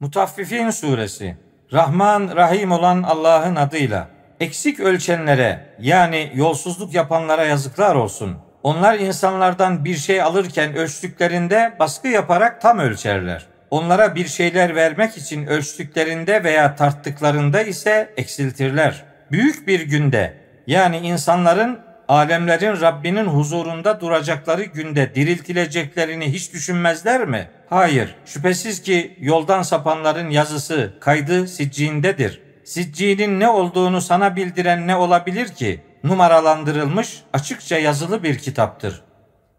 Mutaffifin suresi Rahman Rahim olan Allah'ın adıyla eksik ölçenlere yani yolsuzluk yapanlara yazıklar olsun. Onlar insanlardan bir şey alırken ölçtüklerinde baskı yaparak tam ölçerler. Onlara bir şeyler vermek için ölçtüklerinde veya tarttıklarında ise eksiltirler. Büyük bir günde yani insanların alemlerin Rabbinin huzurunda duracakları günde diriltileceklerini hiç düşünmezler mi? Hayır, şüphesiz ki yoldan sapanların yazısı, kaydı sicciğindedir. Sicciğinin ne olduğunu sana bildiren ne olabilir ki? Numaralandırılmış, açıkça yazılı bir kitaptır.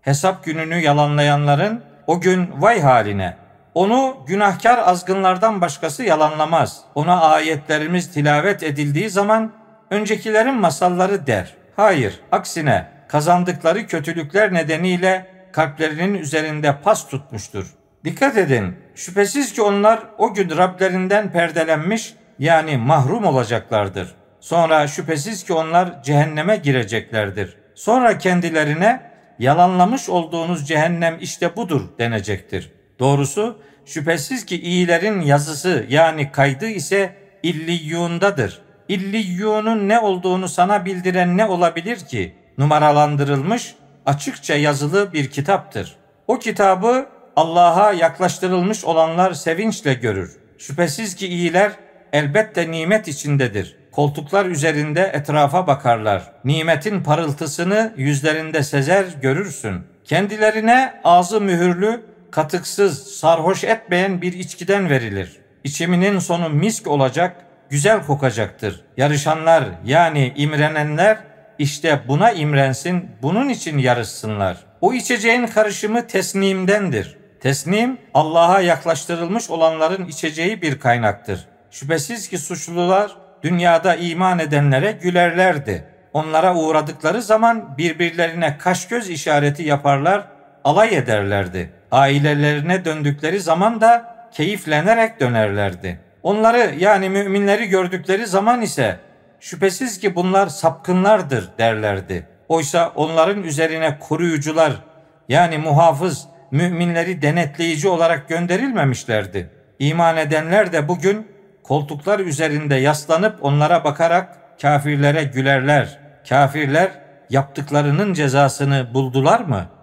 Hesap gününü yalanlayanların o gün vay haline. Onu günahkar azgınlardan başkası yalanlamaz. Ona ayetlerimiz tilavet edildiği zaman öncekilerin masalları der. Hayır, aksine kazandıkları kötülükler nedeniyle kalplerinin üzerinde pas tutmuştur. Dikkat edin, şüphesiz ki onlar o gün Rablerinden perdelenmiş yani mahrum olacaklardır. Sonra şüphesiz ki onlar cehenneme gireceklerdir. Sonra kendilerine yalanlamış olduğunuz cehennem işte budur denecektir. Doğrusu şüphesiz ki iyilerin yazısı yani kaydı ise illiyyundadır. İlliyyunun ne olduğunu sana bildiren ne olabilir ki? Numaralandırılmış, açıkça yazılı bir kitaptır. O kitabı Allah'a yaklaştırılmış olanlar sevinçle görür. Şüphesiz ki iyiler elbette nimet içindedir. Koltuklar üzerinde etrafa bakarlar. Nimetin parıltısını yüzlerinde sezer görürsün. Kendilerine ağzı mühürlü, katıksız, sarhoş etmeyen bir içkiden verilir. İçiminin sonu misk olacak, güzel kokacaktır. Yarışanlar yani imrenenler işte buna imrensin, bunun için yarışsınlar. O içeceğin karışımı tesnimdendir. Tesnim Allah'a yaklaştırılmış olanların içeceği bir kaynaktır. Şüphesiz ki suçlular dünyada iman edenlere gülerlerdi. Onlara uğradıkları zaman birbirlerine kaş göz işareti yaparlar, alay ederlerdi. Ailelerine döndükleri zaman da keyiflenerek dönerlerdi. Onları yani müminleri gördükleri zaman ise şüphesiz ki bunlar sapkınlardır derlerdi. Oysa onların üzerine koruyucular yani muhafız, müminleri denetleyici olarak gönderilmemişlerdi. İman edenler de bugün koltuklar üzerinde yaslanıp onlara bakarak kafirlere gülerler. Kafirler yaptıklarının cezasını buldular mı?''